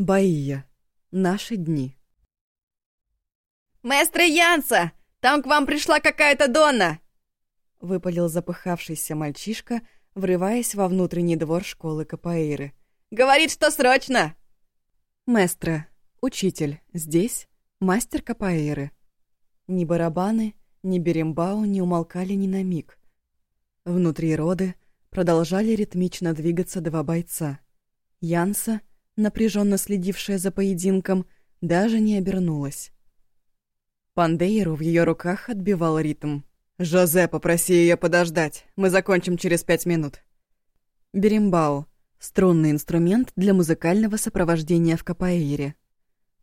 Баия. Наши дни. «Маэстро Янса! Там к вам пришла какая-то Донна!» Выпалил запыхавшийся мальчишка, врываясь во внутренний двор школы Капаиры. «Говорит, что срочно!» «Местро, учитель, здесь мастер Капаиры». Ни барабаны, ни берембау не умолкали ни на миг. Внутри роды продолжали ритмично двигаться два бойца. Янса, напряженно следившая за поединком, даже не обернулась. Пандейру в ее руках отбивал ритм. «Жозе, попроси ее подождать. Мы закончим через пять минут». Берембау — струнный инструмент для музыкального сопровождения в капоэйре.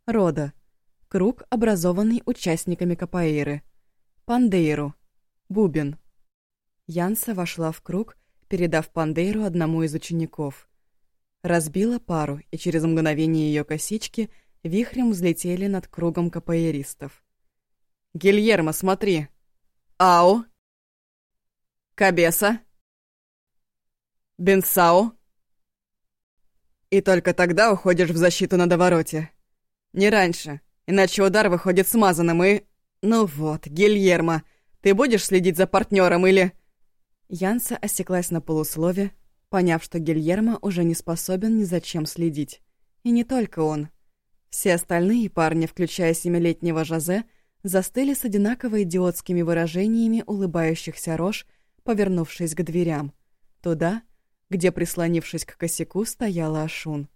Рода — круг, образованный участниками капоэйры. Пандейру — бубен. Янса вошла в круг, передав пандейру одному из учеников. Разбила пару, и через мгновение ее косички вихрем взлетели над кругом капоэристов. «Гильермо, смотри!» «Ау!» «Кабеса!» «Бенсау!» И только тогда уходишь в защиту на довороте. Не раньше, иначе удар выходит смазанным и... Ну вот, Гильермо, ты будешь следить за партнером или... Янса осеклась на полуслове, поняв, что Гильермо уже не способен ни за чем следить. И не только он. Все остальные парни, включая семилетнего Жозе, застыли с одинаково идиотскими выражениями улыбающихся рож, повернувшись к дверям. Туда, где, прислонившись к косяку, стояла Ашун.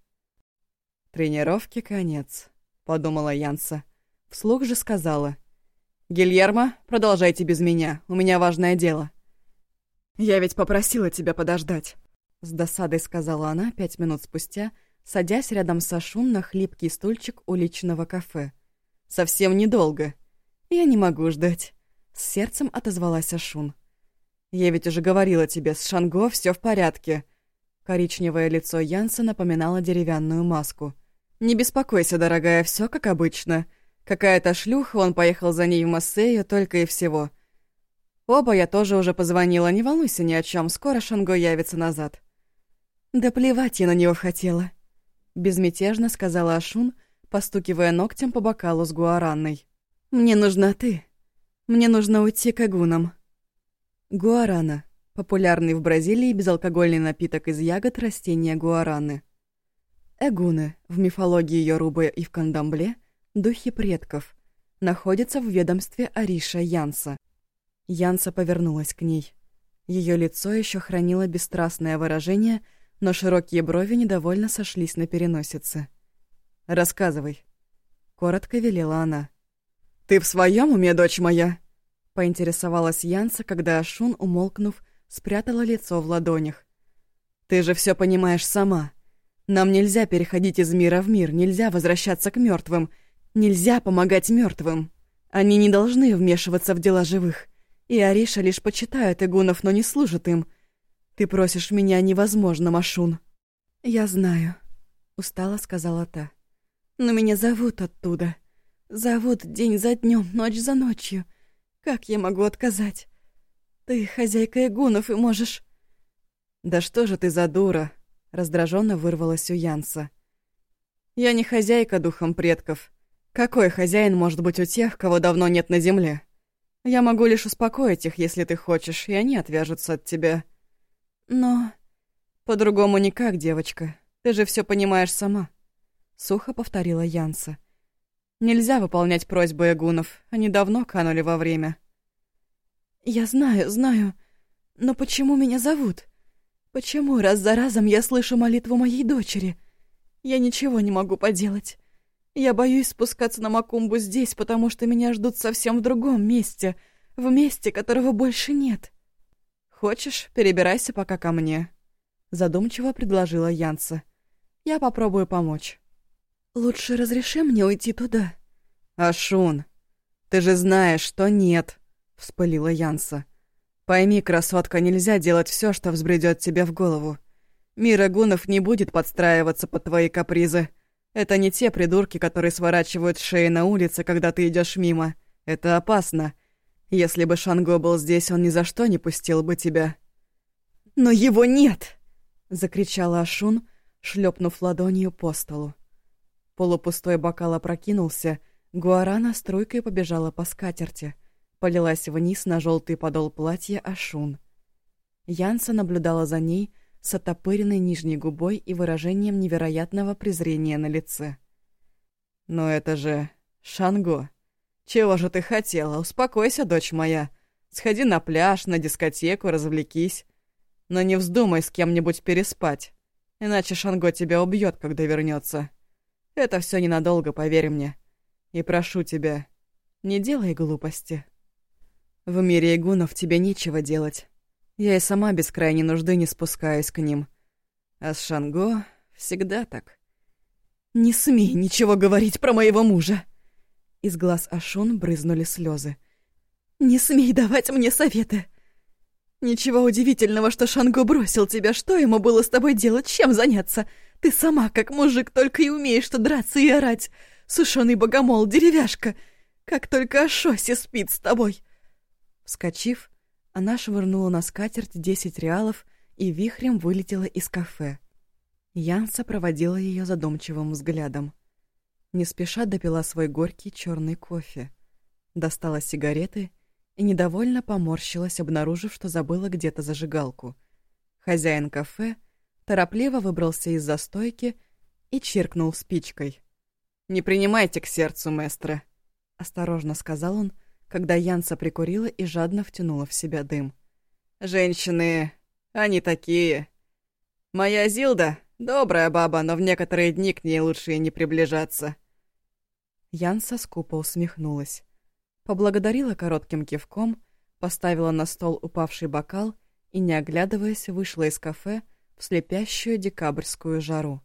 «Тренировки конец», — подумала Янса. Вслух же сказала. «Гильермо, продолжайте без меня, у меня важное дело». «Я ведь попросила тебя подождать», — с досадой сказала она пять минут спустя, садясь рядом с Ашун на хлипкий стульчик уличного кафе. «Совсем недолго. Я не могу ждать», — с сердцем отозвалась Ашун. «Я ведь уже говорила тебе, с Шанго все в порядке». Коричневое лицо Янса напоминало деревянную маску. «Не беспокойся, дорогая, все как обычно. Какая-то шлюха, он поехал за ней в Массею только и всего». Оба я тоже уже позвонила, не волнуйся ни о чем, скоро Шанго явится назад. Да плевать я на него хотела. Безмятежно сказала Ашун, постукивая ногтем по бокалу с гуаранной. Мне нужна ты. Мне нужно уйти к агунам. Гуарана. Популярный в Бразилии безалкогольный напиток из ягод растения гуараны. Эгуны, в мифологии Йорубы и в Кандамбле, духи предков, находятся в ведомстве Ариша Янса. Янса повернулась к ней. Ее лицо еще хранило бесстрастное выражение, но широкие брови недовольно сошлись на переносице. «Рассказывай», — коротко велела она. «Ты в своем уме, дочь моя?» — поинтересовалась Янса, когда Ашун, умолкнув, спрятала лицо в ладонях. «Ты же все понимаешь сама. Нам нельзя переходить из мира в мир, нельзя возвращаться к мертвым, нельзя помогать мертвым. Они не должны вмешиваться в дела живых. И Ариша лишь почитает игунов, но не служит им. Ты просишь меня невозможно, Машун. Я знаю, устало сказала та. Но меня зовут оттуда. Зовут день за днем, ночь за ночью. Как я могу отказать? Ты хозяйка игунов и можешь... Да что же ты за дура? Раздраженно вырвалась у Янса. Я не хозяйка духом предков. Какой хозяин может быть у тех, кого давно нет на земле? Я могу лишь успокоить их, если ты хочешь, и они отвяжутся от тебя. Но... По-другому никак, девочка. Ты же все понимаешь сама. Сухо повторила Янса. Нельзя выполнять просьбы эгунов. Они давно канули во время. Я знаю, знаю. Но почему меня зовут? Почему раз за разом я слышу молитву моей дочери? Я ничего не могу поделать. Я боюсь спускаться на Макумбу здесь, потому что меня ждут совсем в другом месте, в месте, которого больше нет. Хочешь, перебирайся пока ко мне, задумчиво предложила Янса. Я попробую помочь. Лучше разреши мне уйти туда. Ашун, ты же знаешь, что нет, вспылила Янса. Пойми, красотка, нельзя делать все, что взбредет тебе в голову. Мир гунов не будет подстраиваться под твои капризы. Это не те придурки, которые сворачивают шеи на улице, когда ты идешь мимо. Это опасно. Если бы Шанго был здесь, он ни за что не пустил бы тебя. Но его нет! закричала Ашун, шлепнув ладонью по столу. Полупустой бокал опрокинулся, гуарана струйкой побежала по скатерти, полилась вниз на желтый подол платья Ашун. Янса наблюдала за ней с отопыренной нижней губой и выражением невероятного презрения на лице. «Но это же Шанго. Чего же ты хотела? Успокойся, дочь моя. Сходи на пляж, на дискотеку, развлекись. Но не вздумай с кем-нибудь переспать, иначе Шанго тебя убьет, когда вернется. Это все ненадолго, поверь мне. И прошу тебя, не делай глупости. В мире игунов тебе нечего делать. Я и сама без крайней нужды не спускаюсь к ним. А с Шанго всегда так. «Не смей ничего говорить про моего мужа!» Из глаз Ашун брызнули слезы. «Не смей давать мне советы! Ничего удивительного, что Шанго бросил тебя. Что ему было с тобой делать? Чем заняться? Ты сама, как мужик, только и умеешь что драться и орать. Сушеный богомол, деревяшка. Как только Ашоси спит с тобой!» Вскочив, она швырнула на скатерть десять реалов и вихрем вылетела из кафе. Янса проводила ее задумчивым взглядом. Не спеша допила свой горький черный кофе. Достала сигареты и недовольно поморщилась, обнаружив, что забыла где-то зажигалку. Хозяин кафе торопливо выбрался из застойки и чиркнул спичкой. «Не принимайте к сердцу, мэстро», — осторожно сказал он, когда Янса прикурила и жадно втянула в себя дым. «Женщины, они такие. Моя Зилда — добрая баба, но в некоторые дни к ней лучше и не приближаться». Янса скупо усмехнулась. Поблагодарила коротким кивком, поставила на стол упавший бокал и, не оглядываясь, вышла из кафе в слепящую декабрьскую жару.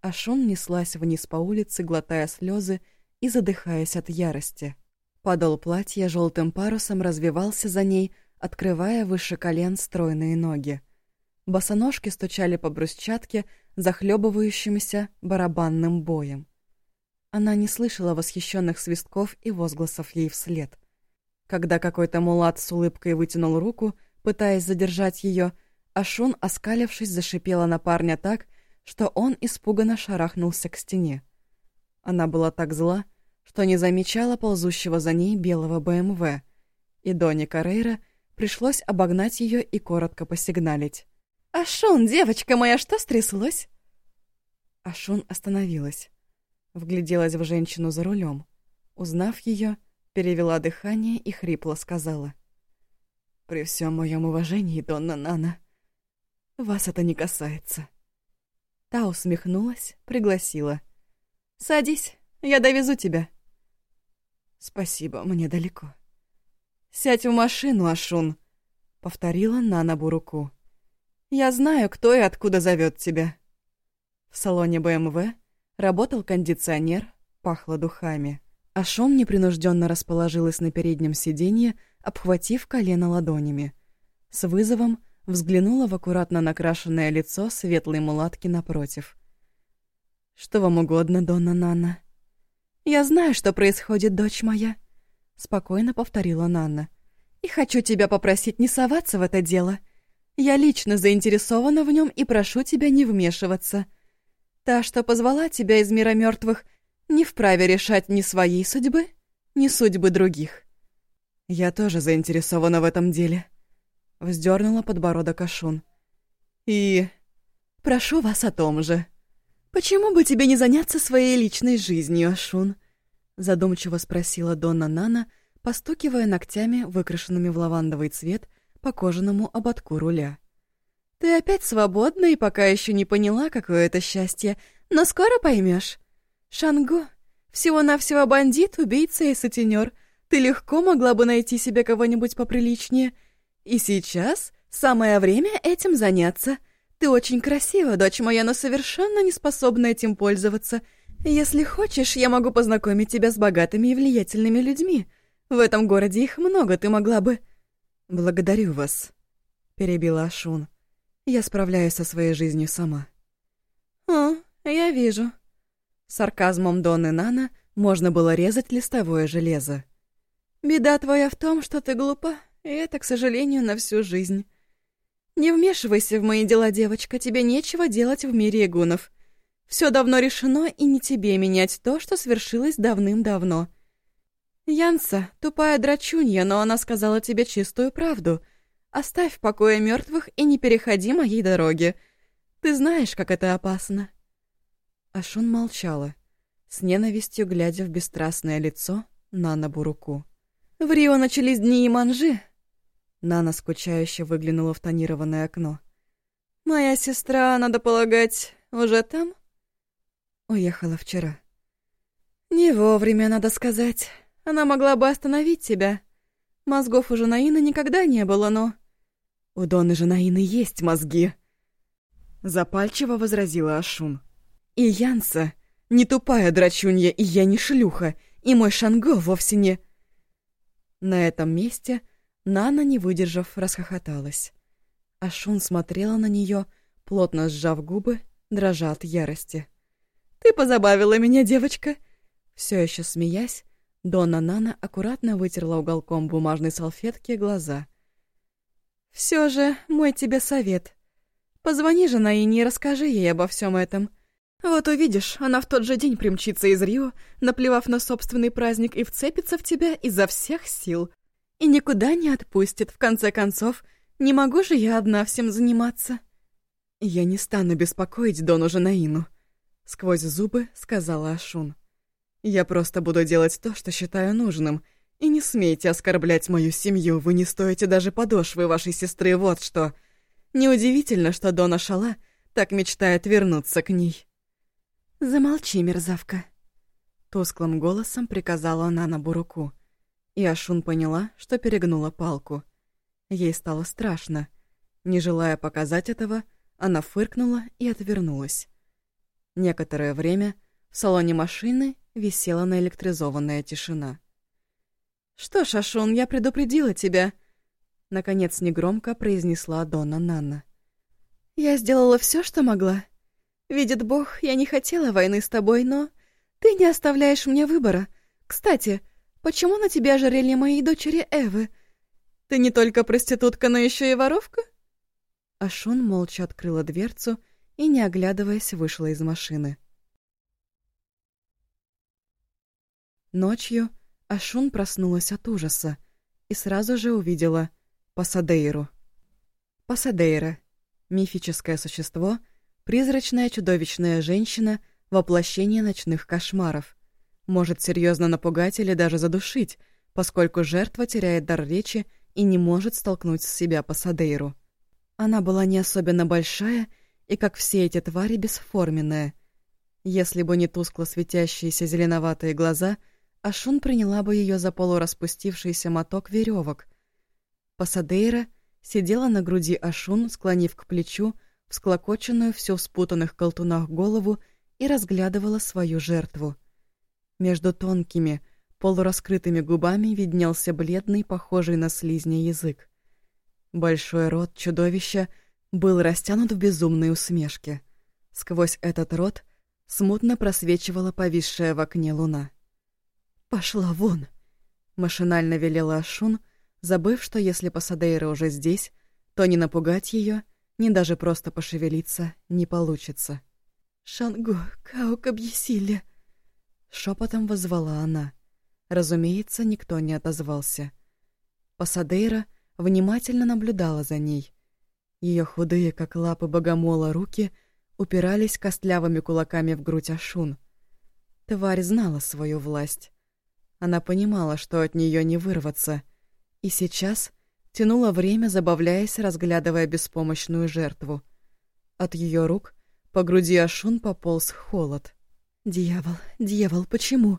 Ашон неслась вниз по улице, глотая слезы и задыхаясь от ярости. Подол платья желтым парусом развивался за ней, открывая выше колен стройные ноги. Босоножки стучали по брусчатке, захлебывающимся барабанным боем. Она не слышала восхищенных свистков и возгласов ей вслед. Когда какой-то мулат с улыбкой вытянул руку, пытаясь задержать ее, Ашун, оскалившись, зашипела на парня так, что он испуганно шарахнулся к стене. Она была так зла, что не замечала ползущего за ней белого БМВ, и Доне Карейра пришлось обогнать ее и коротко посигналить. «Ашун, девочка моя, что стряслось?» Ашун остановилась, вгляделась в женщину за рулем. Узнав ее, перевела дыхание и хрипло сказала. «При всем моем уважении, Донна Нана, вас это не касается». Та усмехнулась, пригласила. «Садись, я довезу тебя». «Спасибо, мне далеко». «Сядь в машину, Ашун», — повторила Нана Буруку. «Я знаю, кто и откуда зовет тебя». В салоне БМВ работал кондиционер, пахло духами. Ашон непринужденно расположилась на переднем сиденье, обхватив колено ладонями. С вызовом взглянула в аккуратно накрашенное лицо светлой мулатки напротив. «Что вам угодно, Донна Нанна?» «Я знаю, что происходит, дочь моя», — спокойно повторила Нанна. «И хочу тебя попросить не соваться в это дело. Я лично заинтересована в нем и прошу тебя не вмешиваться. Та, что позвала тебя из мира мертвых, не вправе решать ни своей судьбы, ни судьбы других». «Я тоже заинтересована в этом деле», — вздернула подбородок Ашун. «И... прошу вас о том же». «Почему бы тебе не заняться своей личной жизнью, Ашун?» — задумчиво спросила Донна Нана, постукивая ногтями, выкрашенными в лавандовый цвет, по кожаному ободку руля. «Ты опять свободна и пока еще не поняла, какое это счастье, но скоро поймешь. Шанго, всего-навсего бандит, убийца и сутенер. Ты легко могла бы найти себе кого-нибудь поприличнее. И сейчас самое время этим заняться». Ты очень красива, дочь моя, но совершенно не способна этим пользоваться. Если хочешь, я могу познакомить тебя с богатыми и влиятельными людьми. В этом городе их много, ты могла бы...» «Благодарю вас», — перебила Ашун. «Я справляюсь со своей жизнью сама». «О, я вижу». Сарказмом Донны Нана можно было резать листовое железо. «Беда твоя в том, что ты глупа, и это, к сожалению, на всю жизнь. «Не вмешивайся в мои дела, девочка, тебе нечего делать в мире игунов. Все давно решено, и не тебе менять то, что свершилось давным-давно. Янса — тупая драчунья, но она сказала тебе чистую правду. Оставь в покое мертвых и не переходи моей дороги. Ты знаешь, как это опасно. Ашун молчала, с ненавистью глядя в бесстрастное лицо Нана Буруку. В Рио начались дни Иманжи. Нана скучающе выглянула в тонированное окно. «Моя сестра, надо полагать, уже там?» Уехала вчера. «Не вовремя, надо сказать. Она могла бы остановить тебя. Мозгов у Жанаины никогда не было, но...» «У Доны Жанаины есть мозги!» Запальчиво возразила Ашун. «И Янса не тупая драчунья, и я не шлюха, и мой Шанго вовсе не...» На этом месте Нана, не выдержав, расхохоталась. Ашун смотрела на нее, плотно сжав губы, дрожа от ярости. «Ты позабавила меня, девочка!» Все еще смеясь, Дона Нана аккуратно вытерла уголком бумажной салфетки глаза. «Все же мой тебе совет. Позвони же Наине и расскажи ей обо всем этом. Вот увидишь, она в тот же день примчится из Рио, наплевав на собственный праздник, и вцепится в тебя изо всех сил. И никуда не отпустит, в конце концов. Не могу же я одна всем заниматься». «Я не стану беспокоить Дону Жанаину», — сквозь зубы сказала Ашун. Я просто буду делать то, что считаю нужным. И не смейте оскорблять мою семью, вы не стоите даже подошвы вашей сестры, вот что. Неудивительно, что Дона Шала так мечтает вернуться к ней. «Замолчи, мерзавка», — тусклым голосом приказала она на Буруку. И Ашун поняла, что перегнула палку. Ей стало страшно. Не желая показать этого, она фыркнула и отвернулась. Некоторое время в салоне машины висела наэлектризованная тишина. «Что ж, Ашон, я предупредила тебя», — наконец негромко произнесла Дона Нанна. «Я сделала все, что могла. Видит Бог, я не хотела войны с тобой, но ты не оставляешь мне выбора. Кстати, почему на тебя ожерелье моей дочери Эвы? Ты не только проститутка, но еще и воровка?» Ашон молча открыла дверцу и, не оглядываясь, вышла из машины. Ночью Ашун проснулась от ужаса и сразу же увидела Пасадейру. Пасадейра — мифическое существо, призрачная чудовищная женщина, воплощение ночных кошмаров. Может серьезно напугать или даже задушить, поскольку жертва теряет дар речи и не может столкнуть с себя Пасадейру. Она была не особенно большая и, как все эти твари, бесформенная. Если бы не тускло светящиеся зеленоватые глаза — Ашун приняла бы ее за полураспустившийся моток веревок. Пасадейра сидела на груди Ашун, склонив к плечу, всклокоченную все в спутанных колтунах голову и разглядывала свою жертву. Между тонкими, полураскрытыми губами виднелся бледный, похожий на слизня язык. Большой рот чудовища был растянут в безумной усмешке. Сквозь этот рот смутно просвечивала повисшая в окне луна. «Пошла вон!» — машинально велела Ашун, забыв, что если Пасадейра уже здесь, то не напугать ее, ни даже просто пошевелиться не получится. «Шанго, Каок объясили!» Шепотом возвала она. Разумеется, никто не отозвался. Пасадейра внимательно наблюдала за ней. Ее худые, как лапы богомола, руки упирались костлявыми кулаками в грудь Ашун. Тварь знала свою власть. Она понимала, что от нее не вырваться. И сейчас тянула время, забавляясь, разглядывая беспомощную жертву. От ее рук по груди Ашун пополз холод. «Дьявол, дьявол, почему?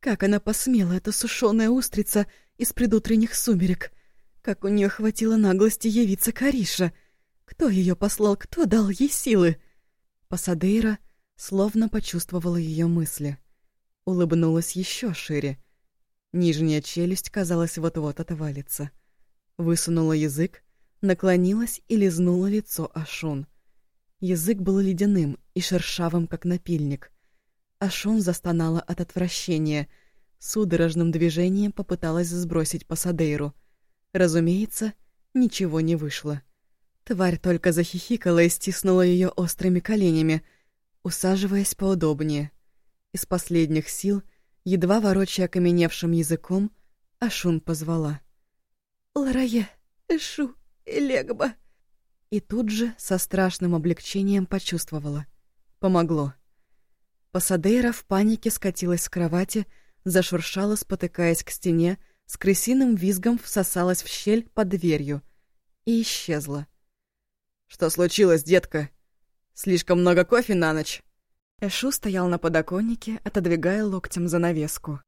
Как она посмела, эта сушеная устрица из предутренних сумерек? Как у нее хватило наглости явиться Кариша? Кто ее послал, кто дал ей силы?» Пасадейра словно почувствовала ее мысли улыбнулась еще шире. Нижняя челюсть, казалось, вот-вот отвалится. Высунула язык, наклонилась и лизнула лицо Ашун. Язык был ледяным и шершавым, как напильник. Ашун застонала от отвращения. Судорожным движением попыталась сбросить Пасадейру. Разумеется, ничего не вышло. Тварь только захихикала и стиснула ее острыми коленями. усаживаясь поудобнее. Из последних сил, едва ворочая окаменевшим языком, Ашун позвала. «Ларае, Эшу, Элегба!» И тут же со страшным облегчением почувствовала. Помогло. Пасадейра в панике скатилась с кровати, зашуршала, спотыкаясь к стене, с крысиным визгом всосалась в щель под дверью и исчезла. «Что случилось, детка? Слишком много кофе на ночь?» Эшу стоял на подоконнике, отодвигая локтем занавеску.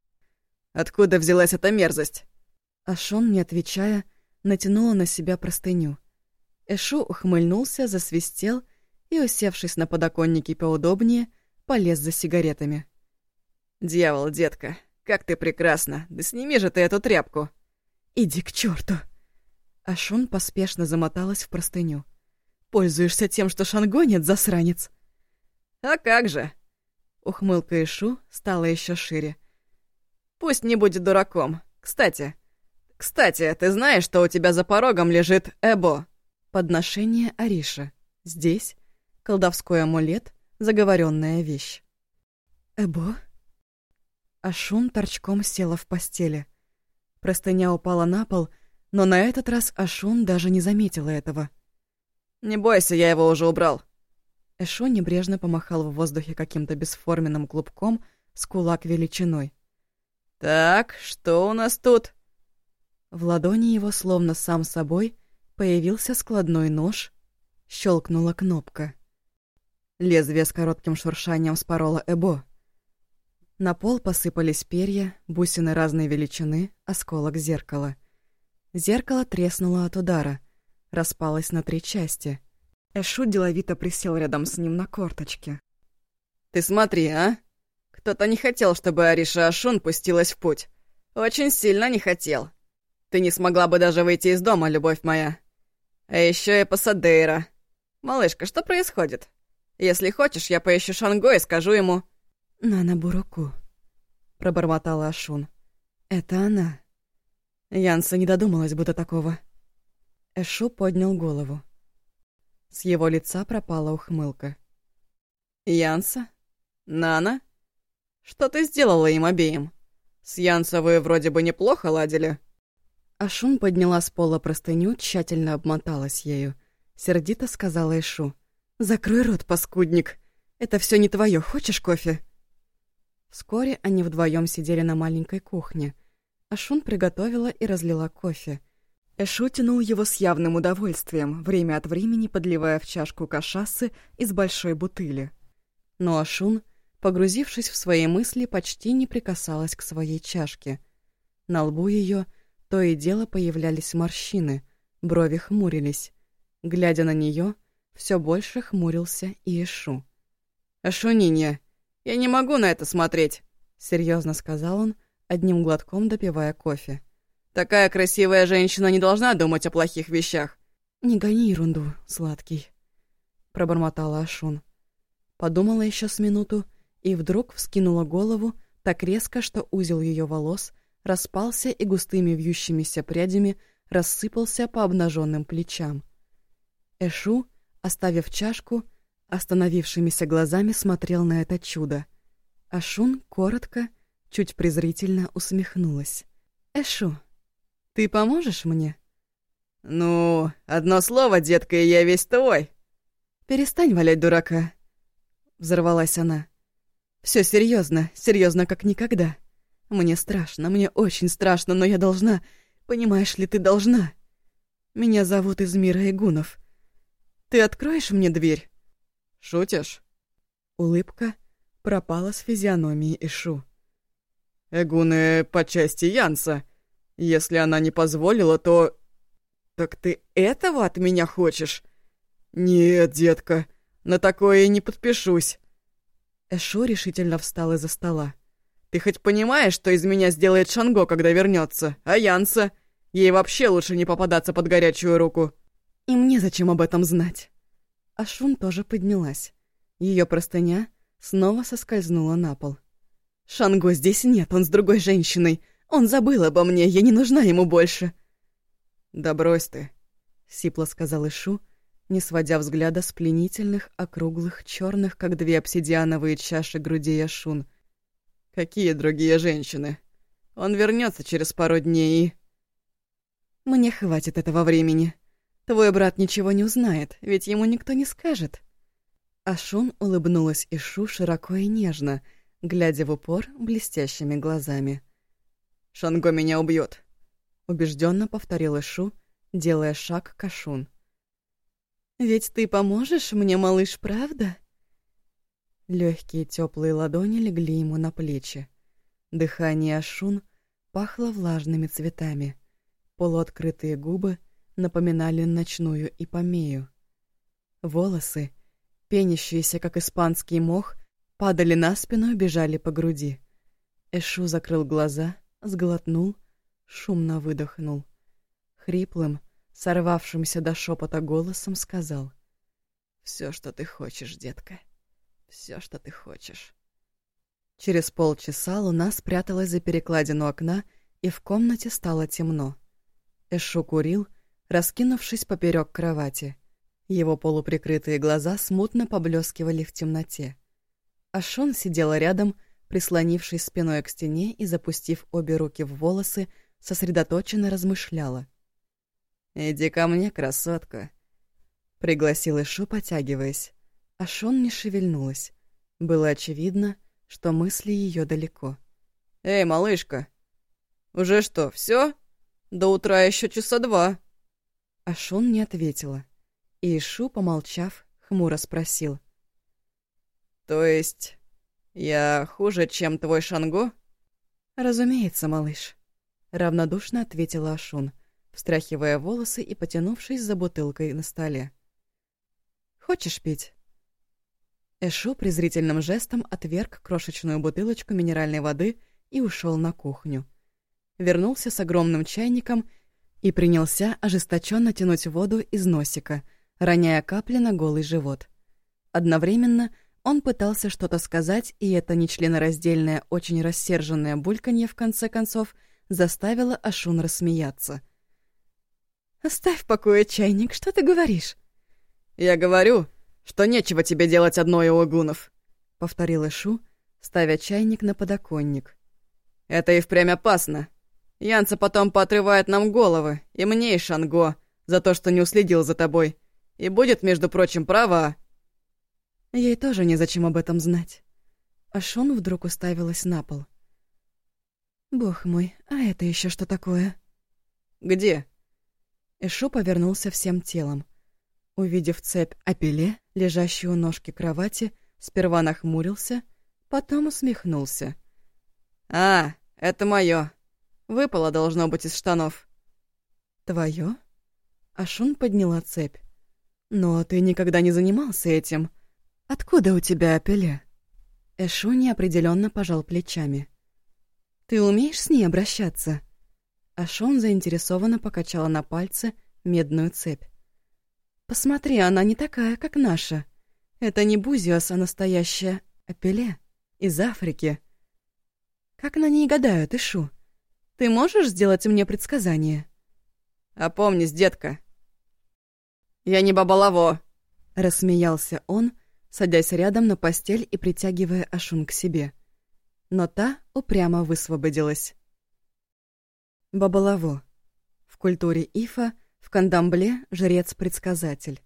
«Откуда взялась эта мерзость?» Ашон, не отвечая, натянула на себя простыню. Эшу ухмыльнулся, засвистел и, усевшись на подоконнике поудобнее, полез за сигаретами. «Дьявол, детка, как ты прекрасна! Да сними же ты эту тряпку!» «Иди к черту! Ашон поспешно замоталась в простыню. «Пользуешься тем, что шангонит, засранец?» «А как же?» Ухмылка Ишу стала еще шире. «Пусть не будет дураком. Кстати, кстати, ты знаешь, что у тебя за порогом лежит Эбо?» Подношение Ариша. Здесь колдовской амулет, заговоренная вещь. «Эбо?» Ашун торчком села в постели. Простыня упала на пол, но на этот раз Ашун даже не заметила этого. «Не бойся, я его уже убрал». Эшо небрежно помахал в воздухе каким-то бесформенным клубком с кулак величиной. «Так, что у нас тут?» В ладони его, словно сам собой, появился складной нож, щелкнула кнопка. Лезвие с коротким шуршанием спороло Эбо. На пол посыпались перья, бусины разной величины, осколок зеркала. Зеркало треснуло от удара, распалось на три части. Эшу деловито присел рядом с ним на корточке. «Ты смотри, а! Кто-то не хотел, чтобы Ариша Ашун пустилась в путь. Очень сильно не хотел. Ты не смогла бы даже выйти из дома, любовь моя. А еще и Пасадейра. Малышка, что происходит? Если хочешь, я поищу Шанго и скажу ему...» «Нана Буруку», — пробормотала Ашун. «Это она». Янса не додумалась бы до такого. Эшу поднял голову. С его лица пропала ухмылка. «Янса? Нана? Что ты сделала им обеим? С Янса вы вроде бы неплохо ладили?» Ашун подняла с пола простыню, тщательно обмоталась ею. Сердито сказала Эшу. «Закрой рот, паскудник. Это все не твое. Хочешь кофе?» Вскоре они вдвоем сидели на маленькой кухне. Ашун приготовила и разлила кофе. Эшу тянул его с явным удовольствием, время от времени подливая в чашку кашасы из большой бутыли. Но Ашун, погрузившись в свои мысли, почти не прикасалась к своей чашке. На лбу ее то и дело появлялись морщины, брови хмурились. Глядя на нее, все больше хмурился и Эшу. «Ашунинья, я не могу на это смотреть», — серьезно сказал он, одним глотком допивая кофе. «Такая красивая женщина не должна думать о плохих вещах». «Не гони ерунду, сладкий», — пробормотала Ашун. Подумала еще с минуту и вдруг вскинула голову так резко, что узел ее волос распался и густыми вьющимися прядями рассыпался по обнаженным плечам. Эшу, оставив чашку, остановившимися глазами смотрел на это чудо. Ашун коротко, чуть презрительно усмехнулась. «Эшу, ты поможешь мне?» «Ну, одно слово, детка, и я весь твой». «Перестань валять дурака», — взорвалась она. Все серьезно, серьезно как никогда. Мне страшно, мне очень страшно, но я должна... Понимаешь ли, ты должна. Меня зовут из мира игунов. Ты откроешь мне дверь?» «Шутишь?» Улыбка пропала с физиономии Ишу. «Эгуны по части Янса. Если она не позволила, то...» «Так ты этого от меня хочешь?» «Нет, детка, на такое я не подпишусь». Эшу решительно встал из-за стола. «Ты хоть понимаешь, что из меня сделает Шанго, когда вернется? А Янса? Ей вообще лучше не попадаться под горячую руку». «И мне зачем об этом знать?» Ашун тоже поднялась. Ее простыня снова соскользнула на пол. «Шанго здесь нет, он с другой женщиной. Он забыл обо мне, я не нужна ему больше». «Да брось ты», — сипло сказал Ишу не сводя взгляда с пленительных, округлых, черных, как две обсидиановые чаши грудей Ашун. «Какие другие женщины? Он вернется через пару дней и...» «Мне хватит этого времени. Твой брат ничего не узнает, ведь ему никто не скажет». Ашун улыбнулась Ишу широко и нежно, глядя в упор блестящими глазами. «Шанго меня убьет, убежденно повторил Ишу, делая шаг к Ашун. «Ведь ты поможешь мне, малыш, правда?» Легкие теплые ладони легли ему на плечи. Дыхание Ашун пахло влажными цветами. Полуоткрытые губы напоминали ночную ипомею. Волосы, пенящиеся, как испанский мох, падали на спину и бежали по груди. Эшу закрыл глаза, сглотнул, шумно выдохнул. Хриплым, сорвавшимся до шепота голосом сказал. «Все, что ты хочешь, детка. Все, что ты хочешь». Через полчаса луна спряталась за перекладину окна, и в комнате стало темно. Эшу курил, раскинувшись поперек кровати. Его полуприкрытые глаза смутно поблескивали в темноте. Ашон сидела рядом, прислонившись спиной к стене и запустив обе руки в волосы, сосредоточенно размышляла — «Иди ко мне, красотка», — пригласил Ишу, потягиваясь. А Шон не шевельнулась. Было очевидно, что мысли ее далеко. «Эй, малышка, уже что, все? До утра еще часа два». А Шон не ответила. И Ишу, помолчав, хмуро спросил. «То есть я хуже, чем твой Шанго?» «Разумеется, малыш», — равнодушно ответила Ашун встряхивая волосы и потянувшись за бутылкой на столе. «Хочешь пить?» Эшу презрительным жестом отверг крошечную бутылочку минеральной воды и ушел на кухню. Вернулся с огромным чайником и принялся ожесточенно тянуть воду из носика, роняя капли на голый живот. Одновременно он пытался что-то сказать, и это нечленораздельное, очень рассерженное бульканье, в конце концов, заставило Ашун рассмеяться. «Оставь в покое чайник, что ты говоришь?» «Я говорю, что нечего тебе делать одной у игунов», — повторил Ишу, ставя чайник на подоконник. «Это и впрямь опасно. Янца потом поотрывает нам головы, и мне, и Шанго, за то, что не уследил за тобой. И будет, между прочим, права...» Ей тоже незачем об этом знать. А Шон вдруг уставилась на пол. «Бог мой, а это еще что такое?» «Где?» Эшу повернулся всем телом. Увидев цепь апеле, лежащую у ножки кровати, сперва нахмурился, потом усмехнулся. «А, это мое. Выпало, должно быть, из штанов». «Твое?» Ашун подняла цепь. «Но ты никогда не занимался этим. Откуда у тебя апеле?» Эшу неопределенно пожал плечами. «Ты умеешь с ней обращаться?» Ашон заинтересованно покачала на пальце медную цепь. «Посмотри, она не такая, как наша. Это не Бузиос, а настоящая Апеле из Африки. Как на ней гадают, Ишу? Ты можешь сделать мне предсказание?» «Опомнись, детка. Я не бабалаво!» Рассмеялся он, садясь рядом на постель и притягивая Ашун к себе. Но та упрямо высвободилась. Бабалаво. В культуре Ифа, в кандамбле жрец-предсказатель.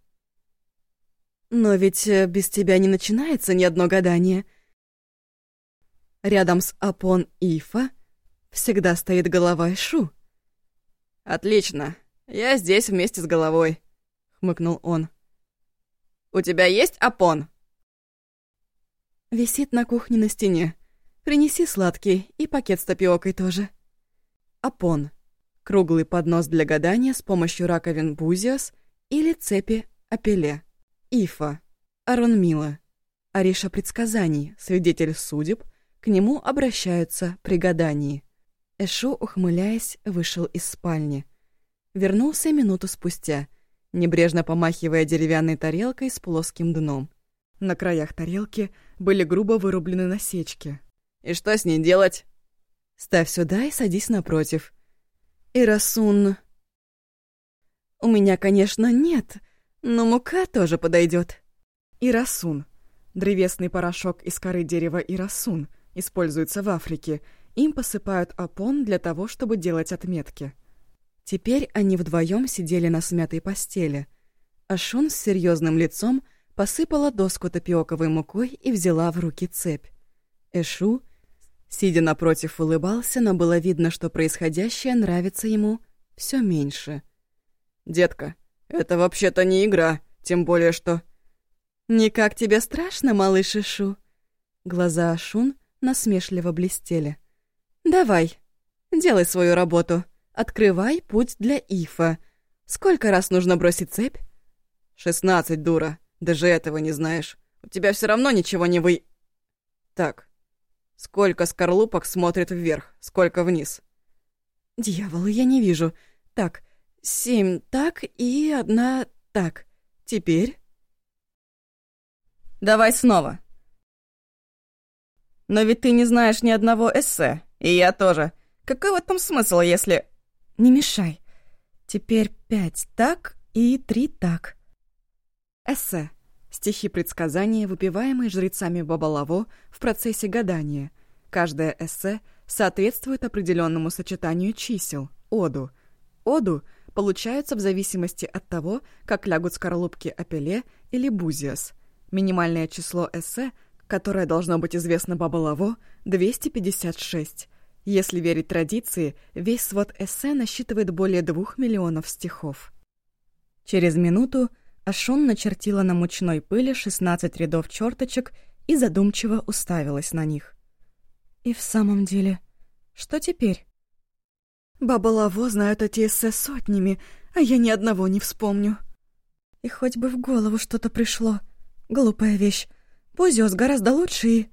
Но ведь э, без тебя не начинается ни одно гадание. Рядом с Апон Ифа всегда стоит голова Ишу. «Отлично. Я здесь вместе с головой», — хмыкнул он. «У тебя есть Апон?» «Висит на кухне на стене. Принеси сладкий и пакет с тапиокой тоже». Апон. Круглый поднос для гадания с помощью раковин Бузиас или цепи Апеле. Ифа. Аронмила. Ариша предсказаний, свидетель судеб, к нему обращаются при гадании. Эшу, ухмыляясь, вышел из спальни. Вернулся минуту спустя, небрежно помахивая деревянной тарелкой с плоским дном. На краях тарелки были грубо вырублены насечки. «И что с ней делать?» Ставь сюда и садись напротив. Ирасун... У меня, конечно, нет, Но мука тоже подойдет. Ирасун. Древесный порошок из коры дерева ирасун используется в Африке. Им посыпают опон для того, чтобы делать отметки. Теперь они вдвоем сидели на смятой постели. Ашун с серьезным лицом посыпала доску тапиоковой мукой и взяла в руки цепь. Эшу, сидя напротив, улыбался, но было видно, что происходящее нравится ему все меньше. «Детка, это вообще-то не игра, тем более что...» «Никак тебе страшно, малыш Ишу?» Глаза Ашун насмешливо блестели. «Давай, делай свою работу. Открывай путь для Ифа. Сколько раз нужно бросить цепь?» «Шестнадцать, дура. Даже этого не знаешь. У тебя все равно ничего не вы...» «Так, сколько скорлупок смотрит вверх, сколько вниз?» «Дьявол, я не вижу. Так, семь так и одна так. Теперь...» «Давай снова», но ведь ты не знаешь ни одного эссе, и я тоже. Какой в этом смысл, если...» «Не мешай. Теперь пять так и три так». Эссе. Стихи предсказания, выпиваемые жрецами Бабалаво в процессе гадания. Каждое эссе соответствует определенному сочетанию чисел, оду. Оду получаются в зависимости от того, как лягут скорлупки апеле или бузиас. Минимальное число эссе которое должно быть известно Бабалаво, 256. Если верить традиции, весь свод эссе насчитывает более двух миллионов стихов. Через минуту Ашон начертила на мучной пыли 16 рядов черточек и задумчиво уставилась на них. И в самом деле, что теперь? Баба Лаво знают эти эссе сотнями, а я ни одного не вспомню. И хоть бы в голову что-то пришло. Глупая вещь. Пузёс гораздо лучше и...»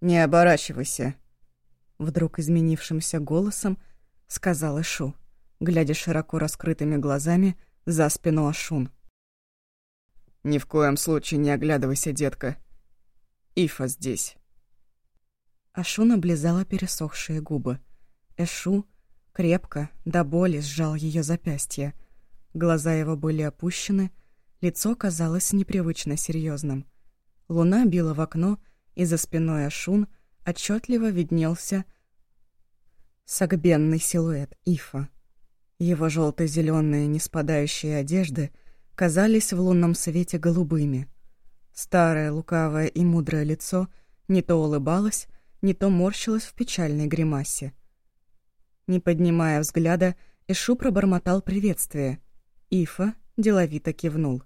«Не оборачивайся», — вдруг изменившимся голосом сказал Ишу, глядя широко раскрытыми глазами за спину Ашун. «Ни в коем случае не оглядывайся, детка. Ифа здесь». Ашун облизала пересохшие губы. Эшу крепко, до боли сжал ее запястье. Глаза его были опущены, лицо казалось непривычно серьезным. Луна била в окно, и за спиной Ашун отчетливо виднелся согбенный силуэт Ифа. Его желто-зеленые неспадающие одежды казались в лунном свете голубыми. Старое, лукавое и мудрое лицо не то улыбалось, не то морщилось в печальной гримасе. Не поднимая взгляда, Ишу пробормотал приветствие. Ифа деловито кивнул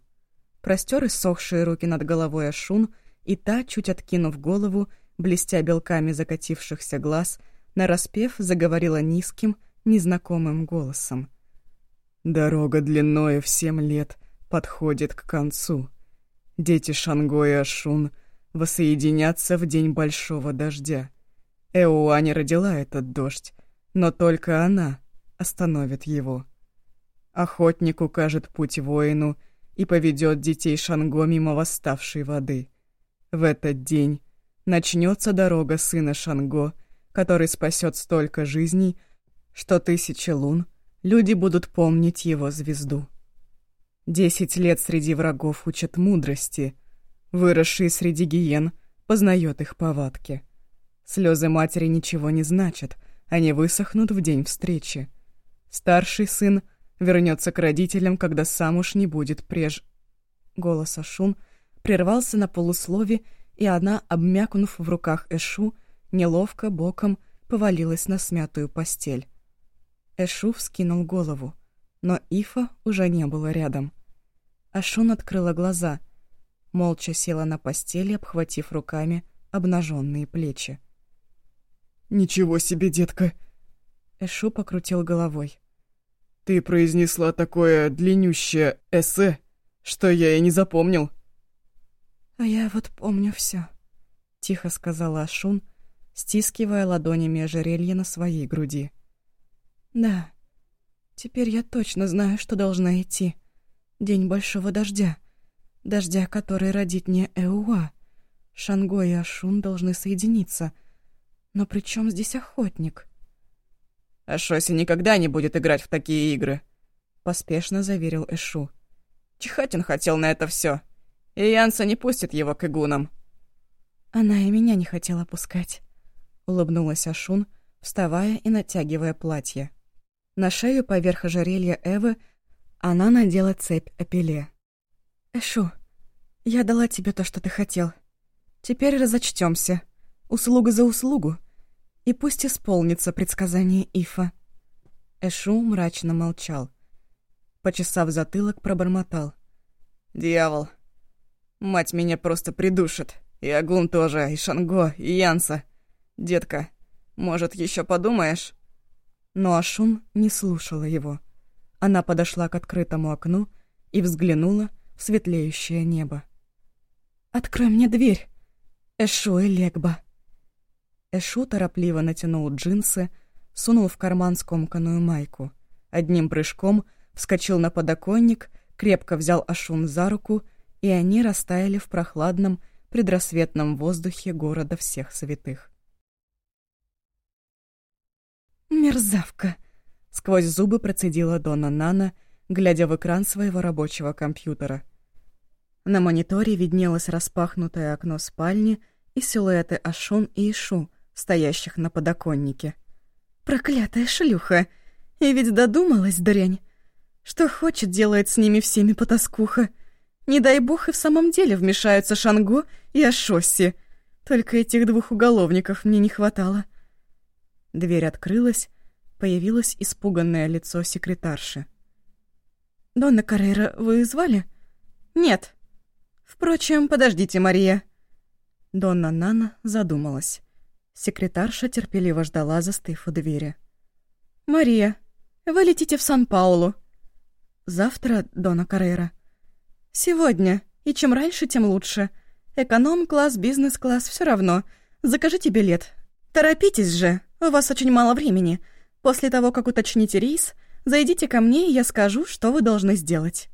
простер иссохшие руки над головой Ашун, и та, чуть откинув голову, блестя белками закатившихся глаз, нараспев заговорила низким, незнакомым голосом. «Дорога длиною в семь лет подходит к концу. Дети Шанго и Ашун воссоединятся в день большого дождя. Эуа не родила этот дождь, но только она остановит его. Охотник укажет путь воину — и поведет детей Шанго мимо восставшей воды. В этот день начнется дорога сына Шанго, который спасет столько жизней, что тысячи лун люди будут помнить его звезду. Десять лет среди врагов учат мудрости, выросший среди гиен познает их повадки. Слезы матери ничего не значат, они высохнут в день встречи. Старший сын вернется к родителям, когда сам уж не будет преж... Голос Ашун прервался на полуслове, и она, обмякнув в руках Эшу, неловко боком повалилась на смятую постель. Эшу вскинул голову, но Ифа уже не было рядом. Ашун открыла глаза, молча села на постели, обхватив руками обнаженные плечи. «Ничего себе, детка!» Эшу покрутил головой. Ты произнесла такое длиннющее эссе, что я и не запомнил. А я вот помню все, тихо сказала Ашун, стискивая ладонями ожерелье на своей груди. Да, теперь я точно знаю, что должна идти. День большого дождя. Дождя, который родит не Эуа. Шанго и Ашун должны соединиться. Но при чем здесь охотник? А Шоси никогда не будет играть в такие игры», — поспешно заверил Эшу. Чихать он хотел на это все. И Янса не пустит его к игунам. Она и меня не хотела пускать. Улыбнулась Ашун, вставая и натягивая платье. На шею поверх ожерелья Эвы она надела цепь апеле. «Эшу, я дала тебе то, что ты хотел. Теперь разочтёмся. Услуга за услугу. И пусть исполнится предсказание Ифа». Эшу мрачно молчал. Почесав затылок, пробормотал. «Дьявол. Мать меня просто придушит. И Агун тоже, и Шанго, и Янса. Детка, может, еще подумаешь?» Но Ашун не слушала его. Она подошла к открытому окну и взглянула в светлеющее небо. «Открой мне дверь, Эшу и Легба». Эшу торопливо натянул джинсы, сунул в карман скомканную майку. Одним прыжком вскочил на подоконник, крепко взял Ашун за руку, и они растаяли в прохладном предрассветном воздухе города всех святых. «Мерзавка!» — сквозь зубы процедила Дона Нана, глядя в экран своего рабочего компьютера. На мониторе виднелось распахнутое окно спальни и силуэты Ашун и Ишу, стоящих на подоконнике. «Проклятая шлюха! И ведь додумалась, дрянь! Что хочет, делает с ними всеми потаскуха. Не дай бог и в самом деле вмешаются Шанго и Ашоси. Только этих двух уголовников мне не хватало». Дверь открылась, появилось испуганное лицо секретарши. «Донна Каррера, вы звали?» «Нет». «Впрочем, подождите, Мария». Донна Нана задумалась. Секретарша терпеливо ждала, застыв у двери. «Мария, вы летите в Сан-Паулу». «Завтра, Дона Каррера». «Сегодня. И чем раньше, тем лучше. Эконом-класс, бизнес-класс, все равно. Закажите билет. Торопитесь же, у вас очень мало времени. После того, как уточните рейс, зайдите ко мне, и я скажу, что вы должны сделать».